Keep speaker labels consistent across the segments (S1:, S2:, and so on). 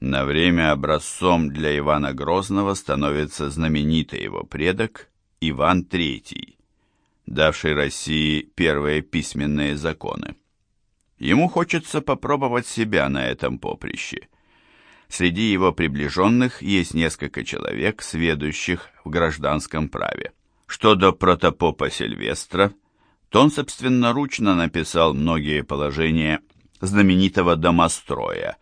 S1: На время образцом для Ивана Грозного становится знаменитый его предок Иван III, давший России первые письменные законы. Ему хочется попробовать себя на этом поприще. Среди его приближенных есть несколько человек, сведущих в гражданском праве. Что до протопопа Сильвестра, то он собственноручно написал многие положения знаменитого домостроя,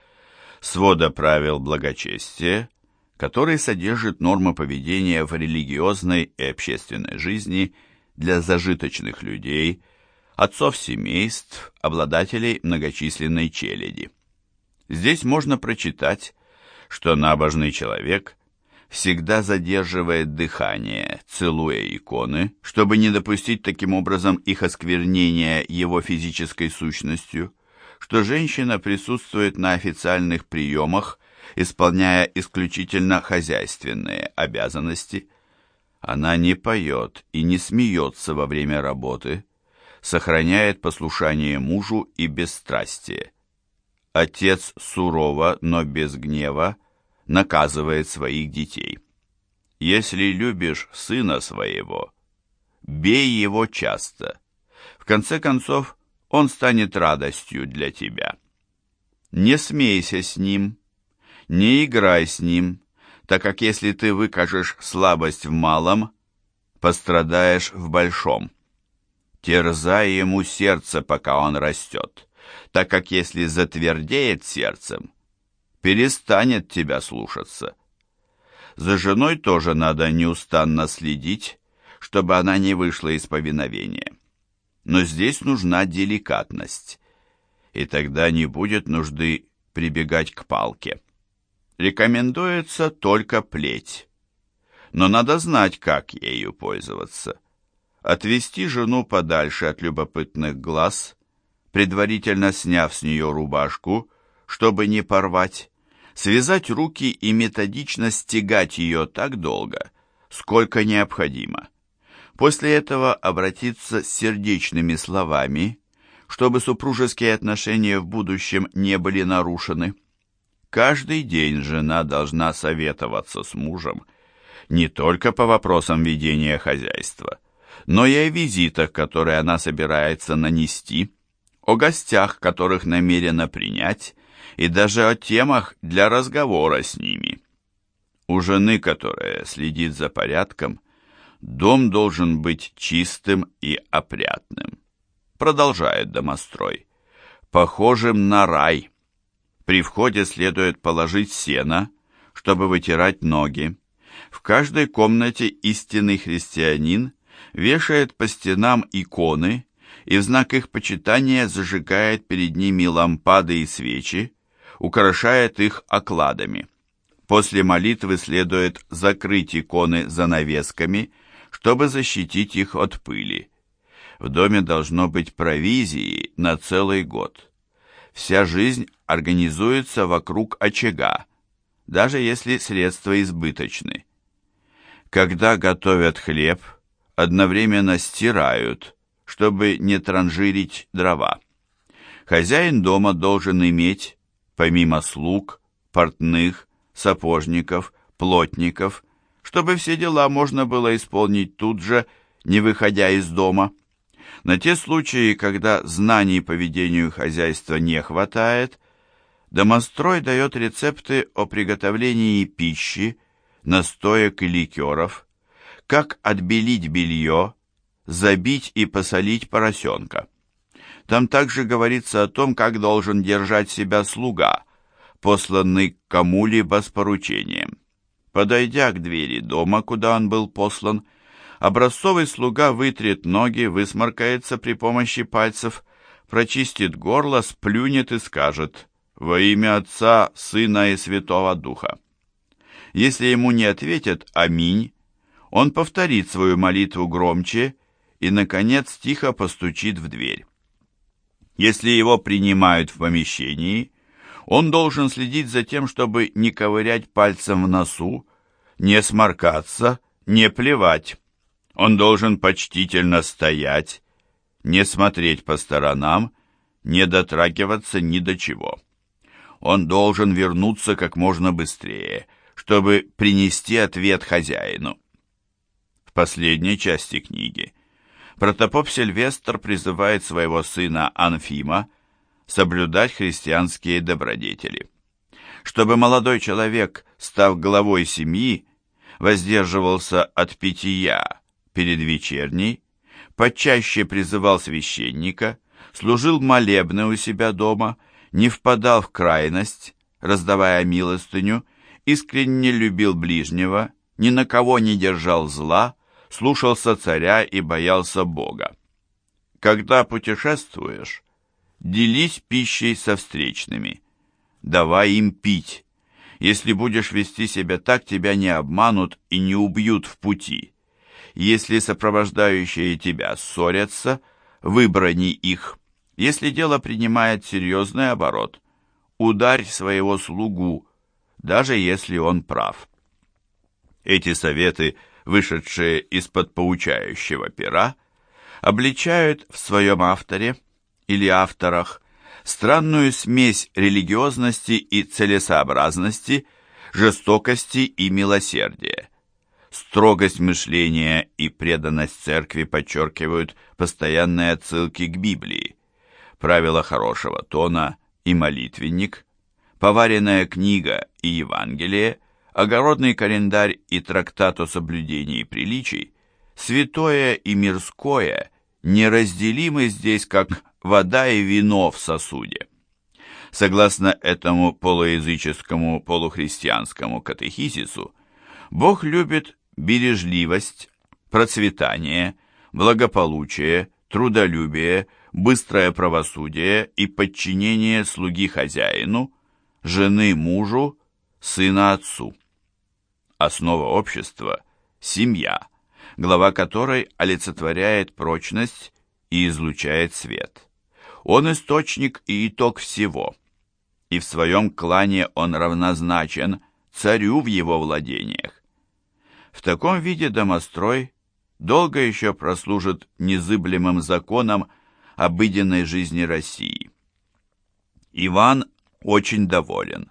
S1: свода правил благочестия, который содержит нормы поведения в религиозной и общественной жизни для зажиточных людей, отцов семейств, обладателей многочисленной челяди. Здесь можно прочитать, что набожный человек всегда задерживает дыхание, целуя иконы, чтобы не допустить таким образом их осквернения его физической сущностью, что женщина присутствует на официальных приемах, исполняя исключительно хозяйственные обязанности. Она не поет и не смеется во время работы, сохраняет послушание мужу и бесстрастие. Отец сурово, но без гнева, наказывает своих детей. Если любишь сына своего, бей его часто. В конце концов, он станет радостью для тебя. Не смейся с ним, не играй с ним, так как если ты выкажешь слабость в малом, пострадаешь в большом. Терзай ему сердце, пока он растет, так как если затвердеет сердцем, перестанет тебя слушаться. За женой тоже надо неустанно следить, чтобы она не вышла из повиновения. Но здесь нужна деликатность, и тогда не будет нужды прибегать к палке. Рекомендуется только плеть, но надо знать, как ею пользоваться. Отвести жену подальше от любопытных глаз, предварительно сняв с нее рубашку, чтобы не порвать, связать руки и методично стегать ее так долго, сколько необходимо. После этого обратиться с сердечными словами, чтобы супружеские отношения в будущем не были нарушены. Каждый день жена должна советоваться с мужем не только по вопросам ведения хозяйства, но и о визитах, которые она собирается нанести, о гостях, которых намерена принять, и даже о темах для разговора с ними. У жены, которая следит за порядком, дом должен быть чистым и опрятным. Продолжает домострой. Похожим на рай. При входе следует положить сено, чтобы вытирать ноги. В каждой комнате истинный христианин вешает по стенам иконы, и в знак их почитания зажигает перед ними лампады и свечи, украшает их окладами. После молитвы следует закрыть иконы занавесками, чтобы защитить их от пыли. В доме должно быть провизии на целый год. Вся жизнь организуется вокруг очага, даже если средства избыточны. Когда готовят хлеб, одновременно стирают, чтобы не транжирить дрова. Хозяин дома должен иметь, помимо слуг, портных, сапожников, плотников, чтобы все дела можно было исполнить тут же, не выходя из дома. На те случаи, когда знаний по ведению хозяйства не хватает, домострой дает рецепты о приготовлении пищи, настоек и ликеров, как отбелить белье, забить и посолить поросенка. Там также говорится о том, как должен держать себя слуга, посланный кому-либо с поручением. Подойдя к двери дома, куда он был послан, образцовый слуга вытрет ноги, высморкается при помощи пальцев, прочистит горло, сплюнет и скажет «Во имя Отца, Сына и Святого Духа». Если ему не ответят «Аминь», он повторит свою молитву громче и, наконец, тихо постучит в дверь. Если его принимают в помещении, он должен следить за тем, чтобы не ковырять пальцем в носу, не сморкаться, не плевать. Он должен почтительно стоять, не смотреть по сторонам, не дотрагиваться ни до чего. Он должен вернуться как можно быстрее, чтобы принести ответ хозяину. В последней части книги протопоп Сильвестр призывает своего сына Анфима соблюдать христианские добродетели. Чтобы молодой человек, став главой семьи, воздерживался от питья перед вечерней, почаще призывал священника, служил молебны у себя дома, не впадал в крайность, раздавая милостыню, искренне любил ближнего, ни на кого не держал зла, слушался царя и боялся Бога. Когда путешествуешь, делись пищей со встречными, давай им пить. Если будешь вести себя так, тебя не обманут и не убьют в пути. Если сопровождающие тебя ссорятся, выбрани их. Если дело принимает серьезный оборот, ударь своего слугу, даже если он прав. Эти советы, вышедшие из-под поучающего пера, обличают в своем авторе или авторах странную смесь религиозности и целесообразности, жестокости и милосердия. Строгость мышления и преданность церкви подчеркивают постоянные отсылки к Библии, правила хорошего тона и молитвенник, поваренная книга и Евангелие, огородный календарь и трактат о соблюдении приличий, святое и мирское неразделимы здесь как вода и вино в сосуде. Согласно этому полуязыческому полухристианскому катехизису, Бог любит бережливость, процветание, благополучие, трудолюбие, быстрое правосудие и подчинение слуги хозяину, жены мужу, сына отцу. Основа общества – семья, глава которой олицетворяет прочность и излучает свет. Он источник и итог всего, и в своем клане он равнозначен царю в его владениях. В таком виде домострой долго еще прослужит незыблемым законом обыденной жизни России. Иван очень доволен,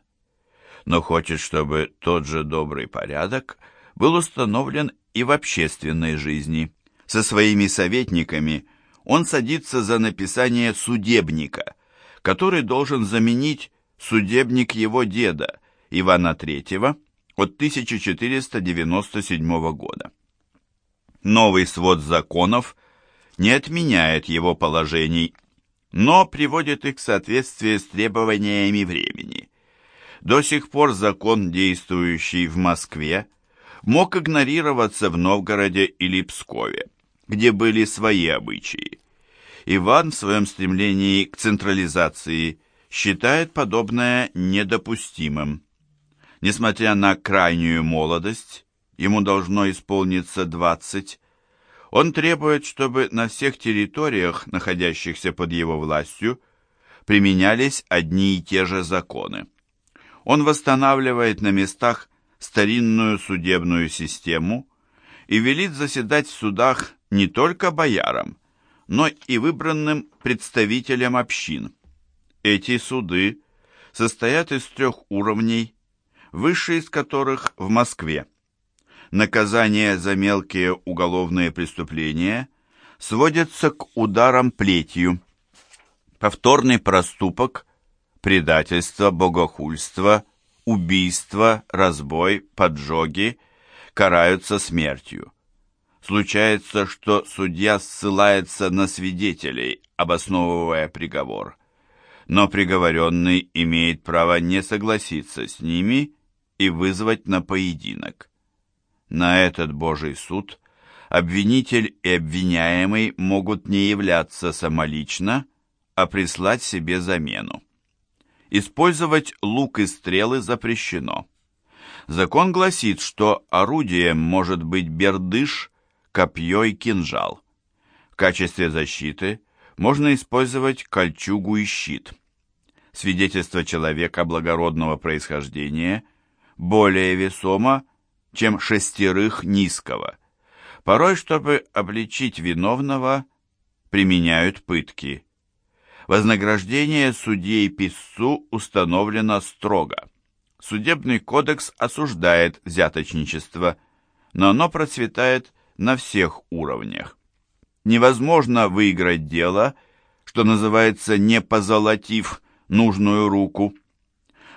S1: но хочет, чтобы тот же добрый порядок был установлен и в общественной жизни. Со своими советниками он садится за написание судебника, который должен заменить судебник его деда, Ивана III, от 1497 года. Новый свод законов не отменяет его положений, но приводит их в соответствие с требованиями времени. До сих пор закон, действующий в Москве, мог игнорироваться в Новгороде или Пскове, где были свои обычаи. Иван в своем стремлении к централизации считает подобное недопустимым. Несмотря на крайнюю молодость, ему должно исполниться 20, он требует, чтобы на всех территориях, находящихся под его властью, применялись одни и те же законы. Он восстанавливает на местах старинную судебную систему и велит заседать в судах не только боярам, но и выбранным представителям общин. Эти суды состоят из трех уровней, высший из которых в Москве. Наказание за мелкие уголовные преступления сводится к ударам плетью. Повторный проступок, предательство, богохульство, убийство, разбой, поджоги караются смертью. Случается, что судья ссылается на свидетелей, обосновывая приговор. Но приговоренный имеет право не согласиться с ними и вызвать на поединок. На этот Божий суд обвинитель и обвиняемый могут не являться самолично, а прислать себе замену. Использовать лук и стрелы запрещено. Закон гласит, что орудием может быть бердыш, копье и кинжал. В качестве защиты можно использовать кольчугу и щит. Свидетельство человека благородного происхождения – более весомо, чем шестерых низкого. Порой, чтобы обличить виновного, применяют пытки. Вознаграждение судьей-писцу установлено строго. Судебный кодекс осуждает взяточничество, но оно процветает на всех уровнях. Невозможно выиграть дело, что называется не позолотив нужную руку.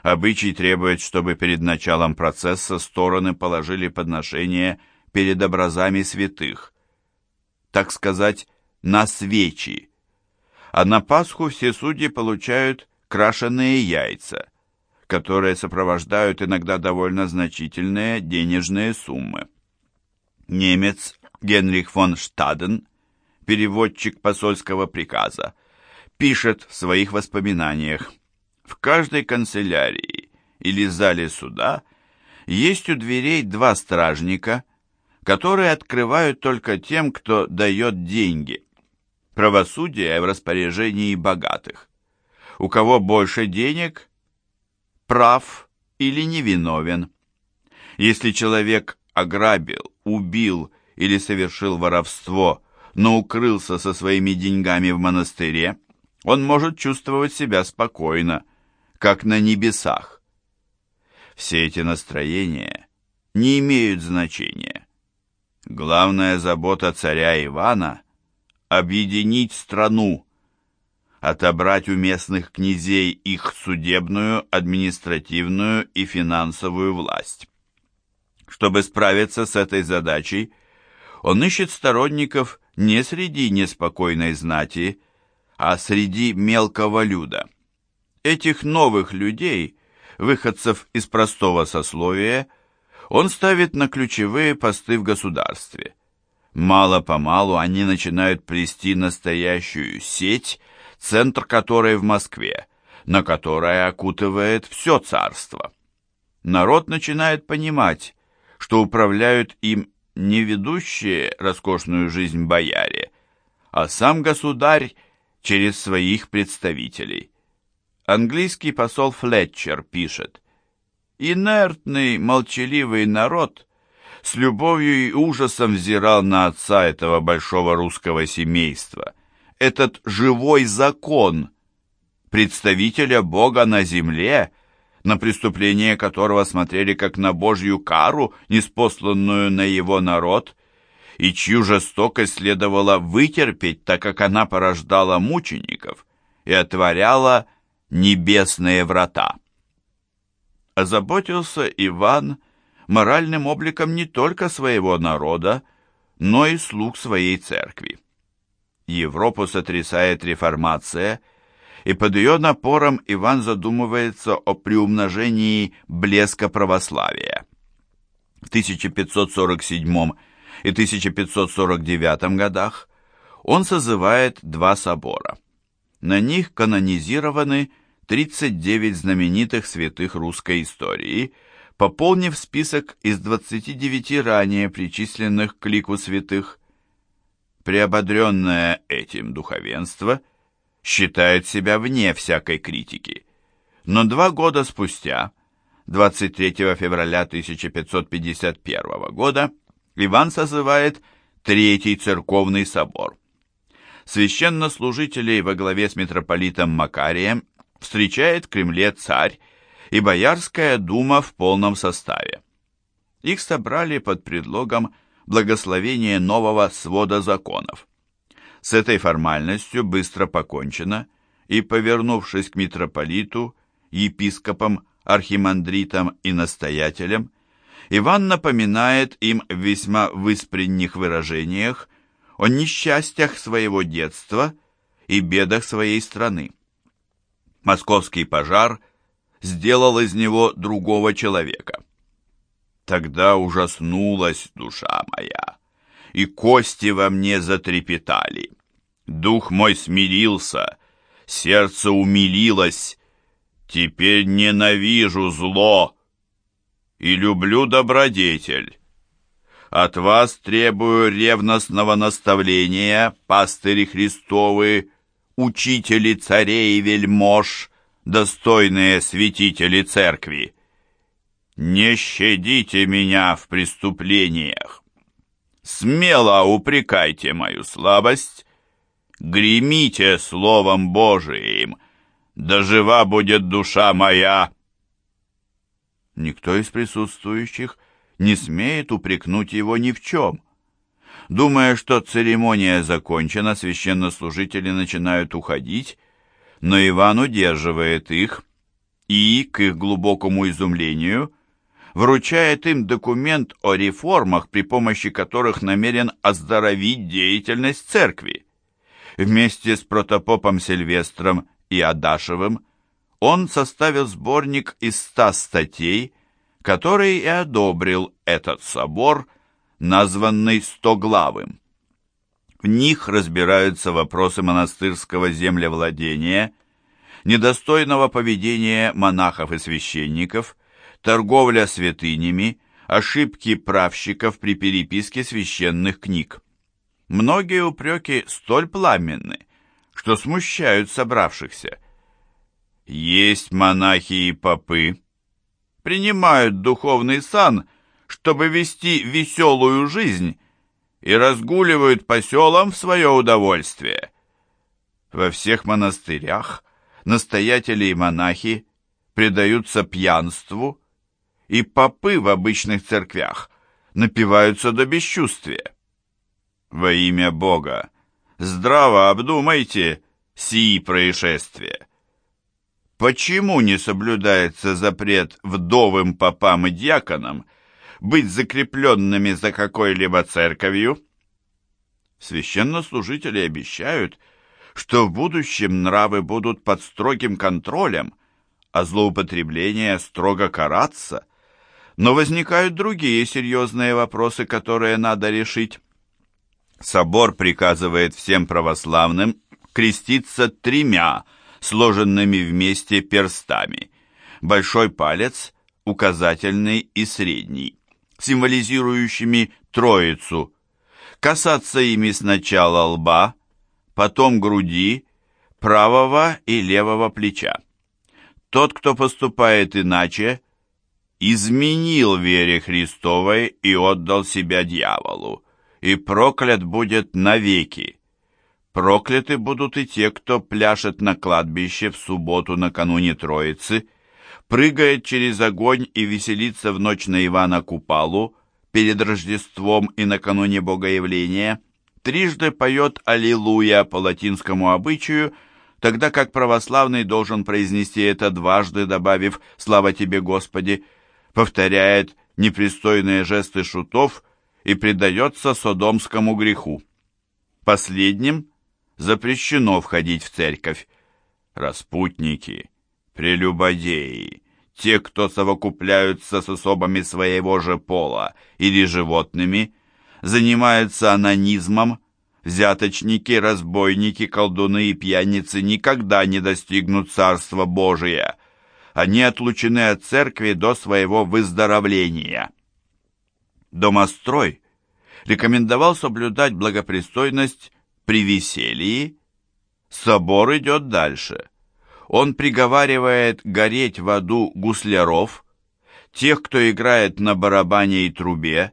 S1: Обычай требует, чтобы перед началом процесса стороны положили подношение перед образами святых, так сказать, на свечи. А на Пасху все судьи получают крашеные яйца, которые сопровождают иногда довольно значительные денежные суммы. Немец Генрих фон Штаден, переводчик посольского приказа, пишет в своих воспоминаниях, «В каждой канцелярии или зале суда есть у дверей два стражника, которые открывают только тем, кто дает деньги. Правосудие в распоряжении богатых. У кого больше денег, прав или невиновен. Если человек ограбил, убил или совершил воровство, но укрылся со своими деньгами в монастыре, он может чувствовать себя спокойно, как на небесах. Все эти настроения не имеют значения. Главная забота царя Ивана — объединить страну, отобрать у местных князей их судебную, административную и финансовую власть. Чтобы справиться с этой задачей, он ищет сторонников не среди неспокойной знати, а среди мелкого люда. Этих новых людей, выходцев из простого сословия, он ставит на ключевые посты в государстве. Мало-помалу они начинают плести настоящую сеть, центр которой в Москве, на которое окутывает все царство. Народ начинает понимать, что управляют им не ведущие роскошную жизнь бояре, а сам государь через своих представителей. Английский посол Флетчер пишет, «Инертный, молчаливый народ с любовью и ужасом взирал на отца этого большого русского семейства, этот живой закон, представителя Бога на земле, на преступление которого смотрели как на Божью кару, неспосланную на его народ, и чью жестокость следовало вытерпеть, так как она порождала мучеников и отворяла небесные врата. Озаботился Иван моральным обликом не только своего народа, но и слуг своей церкви. Европу сотрясает реформация, и под ее напором Иван задумывается о приумножении блеска православия. В 1547 и 1549 годах он созывает два собора. На них канонизированы 39 знаменитых святых русской истории, пополнив список из 29 ранее причисленных к лику святых. Приободренное этим духовенство – считает себя вне всякой критики. Но два года спустя, 23 февраля 1551 года, Иван созывает Третий церковный собор. Священнослужителей во главе с митрополитом Макарием встречает в Кремле царь и Боярская дума в полном составе. Их собрали под предлогом благословения нового свода законов. С этой формальностью быстро покончено, и, повернувшись к митрополиту, епископам, архимандритам и настоятелям, Иван напоминает им в весьма выспренних выражениях о несчастьях своего детства и бедах своей страны. Московский пожар сделал из него другого человека. Тогда ужаснулась душа моя, и кости во мне затрепетали. Дух мой смирился, сердце умилилось. Теперь ненавижу зло и люблю добродетель. От вас требую ревностного наставления, пастыри Христовы, учители царей и вельмож, достойные святители церкви. Не щадите меня в преступлениях. Смело упрекайте мою слабость, Гремите Словом Божиим, да жива будет душа моя!»
S2: Никто из присутствующих не смеет упрекнуть его ни в чем. Думая, что церемония закончена, священнослужители начинают уходить, но Иван удерживает их и, к их глубокому изумлению, вручает им документ о реформах, при помощи которых намерен оздоровить деятельность церкви. Вместе с протопопом Сильвестром и Адашевым он составил сборник из ста статей, который и одобрил этот собор, названный Стоглавым. В них разбираются вопросы монастырского землевладения, недостойного поведения монахов и священников, торговля святынями, ошибки правщиков при переписке священных книг. Многие упреки столь пламенны, что смущают собравшихся. Есть монахи и попы, принимают духовный сан, чтобы вести веселую жизнь, и разгуливают по селам в свое удовольствие. Во всех монастырях настоятели и монахи предаются пьянству, и попы в обычных церквях напиваются до бесчувствия. Во имя Бога, здраво обдумайте сии происшествия. Почему не соблюдается запрет вдовым попам и дьяконам быть закрепленными за какой-либо церковью? Священнослужители обещают, что в будущем нравы будут под строгим контролем, а злоупотребление строго караться. Но возникают другие серьезные вопросы, которые надо решить. Собор приказывает всем православным креститься тремя сложенными вместе перстами. Большой палец, указательный и средний, символизирующими Троицу. Касаться ими сначала лба, потом груди, правого и левого плеча. Тот, кто поступает иначе, изменил вере Христовой и отдал себя дьяволу, и проклят будет навеки. Прокляты будут и те, кто пляшет на кладбище в субботу накануне Троицы, прыгает через огонь и веселится в ночь на Ивана Купалу перед Рождеством и накануне Богоявления, трижды поет «Аллилуйя» по латинскому обычаю – тогда как православный должен произнести это дважды, добавив «Слава тебе, Господи», повторяет непристойные жесты шутов и предается содомскому греху. Последним запрещено входить в церковь. Распутники, прелюбодеи, те, кто совокупляются с особами своего же пола или животными, занимаются анонизмом, Взяточники, разбойники, колдуны и пьяницы никогда не достигнут Царства Божия. Они отлучены от церкви до своего выздоровления. Домострой рекомендовал соблюдать благопристойность при веселье. Собор идет дальше. Он приговаривает гореть в аду гусляров, тех, кто играет на барабане и трубе,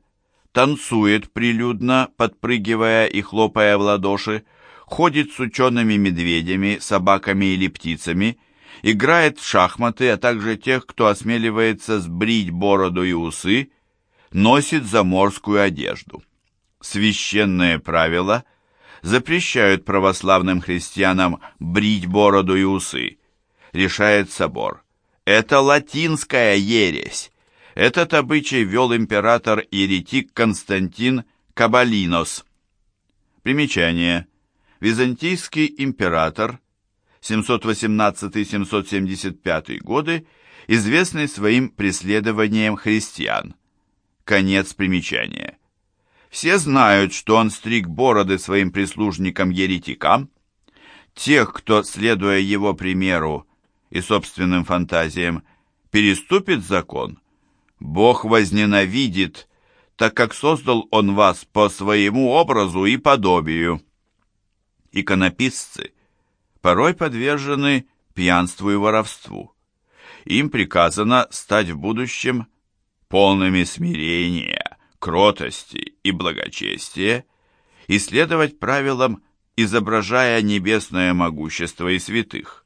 S2: танцует прилюдно, подпрыгивая и хлопая в ладоши, ходит с учеными медведями, собаками или птицами, играет в шахматы, а также тех, кто осмеливается сбрить бороду и усы, носит заморскую одежду. Священные правила запрещают православным христианам брить бороду и усы, решает собор. Это латинская ересь, этот обычай вел император-еретик Константин Кабалинос. Примечание. Византийский император 718-775 годы, известный своим преследованием христиан. Конец примечания. Все знают, что он стриг бороды своим прислужникам-еретикам. Тех, кто, следуя его примеру и собственным фантазиям, переступит закон – Бог возненавидит, так как создал Он вас по своему образу и подобию. Иконописцы порой подвержены пьянству и воровству. Им приказано стать в будущем полными смирения, кротости и благочестия и следовать правилам изображая небесное могущество и святых.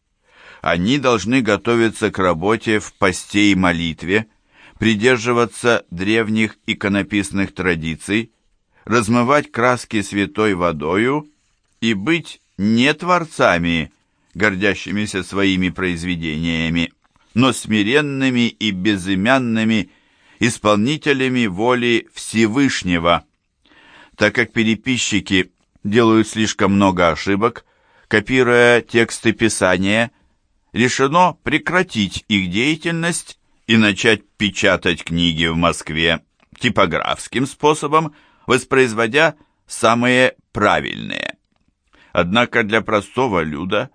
S2: Они должны готовиться к работе в посте и молитве, придерживаться древних иконописных традиций, размывать краски святой водою и быть не творцами, гордящимися своими произведениями, но смиренными и безымянными исполнителями воли Всевышнего. Так как переписчики делают слишком много ошибок, копируя тексты Писания, решено прекратить их деятельность и начать печатать книги в Москве типографским способом, воспроизводя самые правильные. Однако для простого люда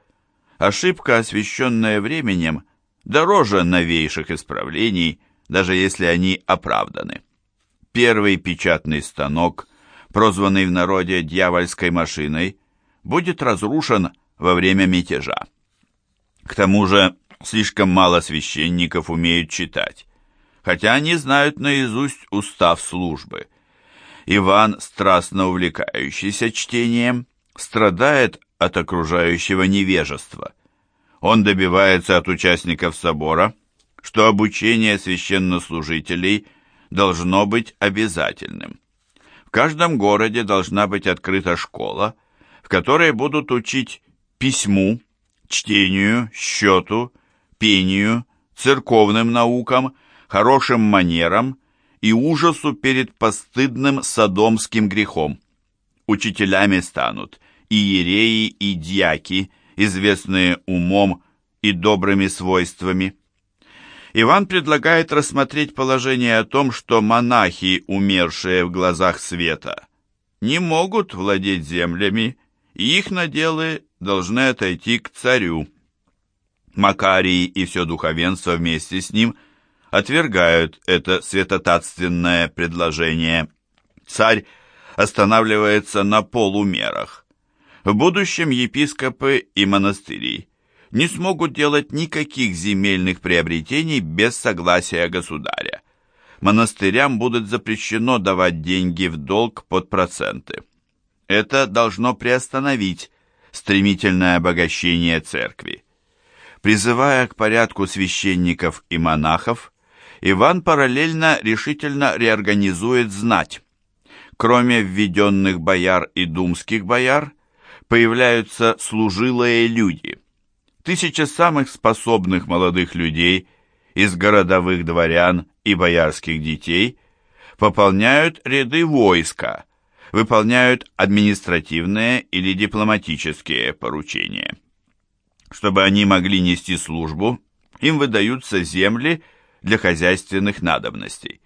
S2: ошибка, освещенная временем, дороже новейших исправлений, даже если они оправданы. Первый печатный станок, прозванный в народе дьявольской машиной, будет разрушен во время мятежа. К тому же слишком мало священников умеют читать, хотя они знают наизусть устав службы. Иван, страстно увлекающийся чтением, страдает от окружающего невежества. Он добивается от участников собора, что обучение священнослужителей должно быть обязательным. В каждом городе должна быть открыта школа, в которой будут учить письму, чтению, счету, пению, церковным наукам, хорошим манерам и ужасу перед постыдным содомским грехом. Учителями станут иереи и дьяки, известные умом и добрыми свойствами. Иван предлагает рассмотреть положение о том, что монахи, умершие в глазах света, не могут владеть землями, и их наделы должны отойти к царю. Макарий и все духовенство вместе с ним отвергают это святотатственное предложение. Царь останавливается на полумерах. В будущем епископы и монастыри не смогут делать никаких земельных приобретений без согласия государя. Монастырям будет запрещено давать деньги в долг под проценты. Это должно приостановить стремительное обогащение церкви. Призывая к порядку священников и монахов, Иван параллельно решительно реорганизует знать. Кроме введенных бояр и думских бояр, появляются служилые люди. Тысяча самых способных молодых людей из городовых дворян и боярских детей пополняют ряды войска, выполняют административные или дипломатические поручения. Чтобы они могли нести службу, им выдаются земли для хозяйственных надобностей.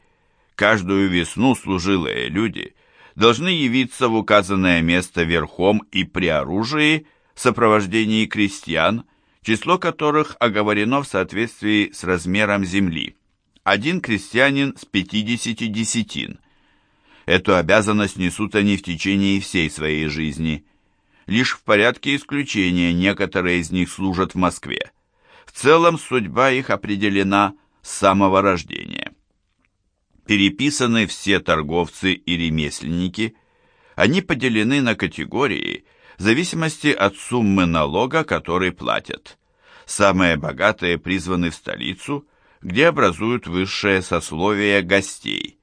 S2: Каждую весну служилые люди должны явиться в указанное место верхом и при оружии в сопровождении крестьян, число которых оговорено в соответствии с размером земли. Один крестьянин с 50 десятин. Эту обязанность несут они в течение всей своей жизни. Лишь в порядке исключения некоторые из них служат в Москве. В целом судьба их определена с самого рождения. Переписаны все торговцы и ремесленники, они поделены на категории в зависимости от суммы налога, который платят. Самые богатые призваны в столицу, где образуют высшее сословие гостей.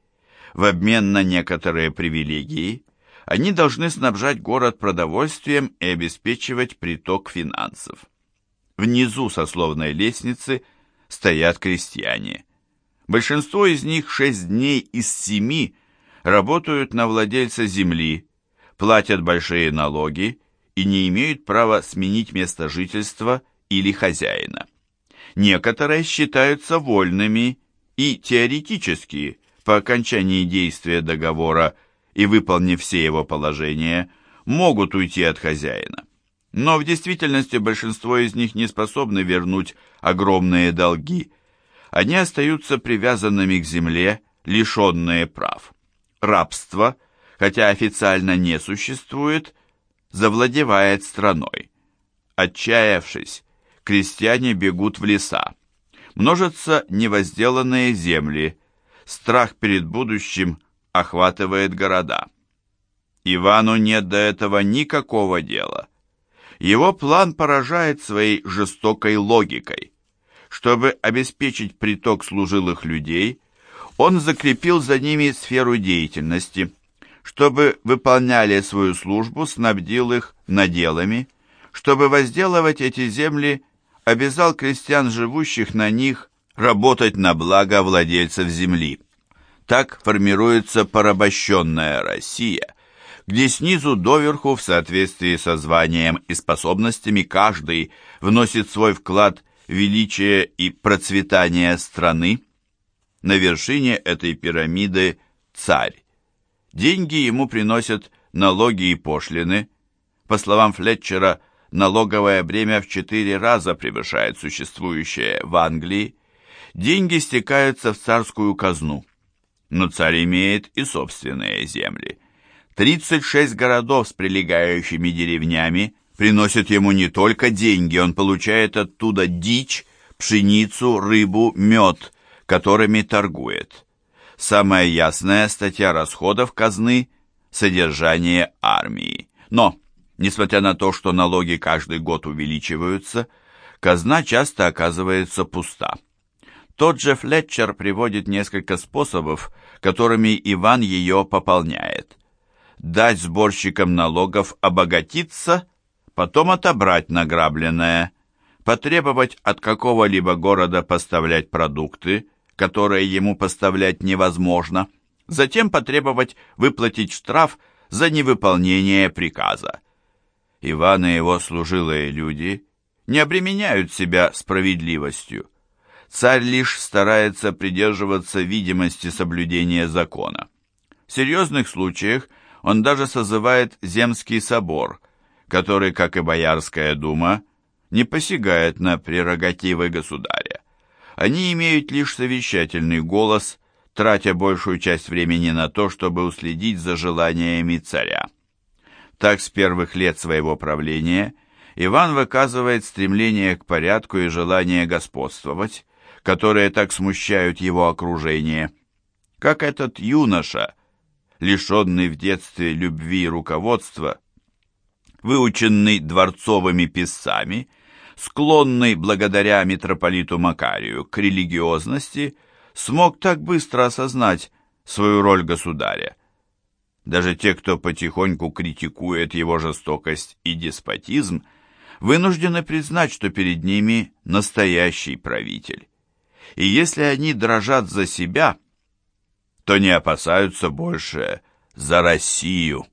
S2: В обмен на некоторые привилегии они должны снабжать город продовольствием и обеспечивать приток финансов. Внизу сословной лестницы стоят крестьяне. Большинство из них шесть дней из семи работают на владельца земли, платят большие налоги и не имеют права сменить место жительства или хозяина. Некоторые считаются вольными и теоретически, по окончании действия договора и выполнив все его положения, могут уйти от хозяина. Но в действительности большинство из них не способны вернуть огромные долги. Они остаются привязанными к земле, лишенные прав. Рабство, хотя официально не существует, завладевает страной. Отчаявшись, крестьяне бегут в леса. Множатся невозделанные земли, страх перед будущим охватывает города. Ивану нет до этого никакого дела. Его план поражает своей жестокой логикой. Чтобы обеспечить приток служилых людей, он закрепил за ними сферу деятельности. Чтобы выполняли свою службу, снабдил их наделами. Чтобы возделывать эти земли, обязал крестьян, живущих на них, работать на благо владельцев земли. Так формируется порабощенная Россия, где снизу доверху в соответствии со званием и способностями каждый вносит свой вклад величие и процветание страны. На вершине этой пирамиды царь. Деньги ему приносят налоги и пошлины. По словам Флетчера, налоговое бремя в четыре раза превышает существующее в Англии. Деньги стекаются в царскую казну. Но царь имеет и собственные земли. 36 городов с прилегающими деревнями приносят ему не только деньги, он получает оттуда дичь, пшеницу, рыбу, мед, которыми торгует. Самая ясная статья расходов казны – содержание армии. Но, несмотря на то, что налоги каждый год увеличиваются, казна часто оказывается пуста. Тот же Флетчер приводит несколько способов, которыми Иван ее пополняет. Дать сборщикам налогов обогатиться, потом отобрать награбленное, потребовать от какого-либо города поставлять продукты, которые ему поставлять невозможно, затем потребовать выплатить штраф за невыполнение приказа. Иван и его служилые люди не обременяют себя справедливостью царь лишь старается придерживаться видимости соблюдения закона. В серьезных случаях он даже созывает земский собор, который, как и Боярская дума, не посягает на прерогативы государя. Они имеют лишь совещательный голос, тратя большую часть времени на то, чтобы уследить за желаниями царя. Так с первых лет своего правления Иван выказывает стремление к порядку и желание господствовать, которые так смущают его окружение. Как этот юноша, лишенный в детстве любви и руководства, выученный дворцовыми писцами, склонный благодаря митрополиту Макарию к религиозности, смог так быстро осознать свою роль государя. Даже те, кто потихоньку критикует его жестокость и деспотизм, вынуждены признать, что перед ними настоящий правитель и если они дрожат за себя, то не опасаются больше за Россию.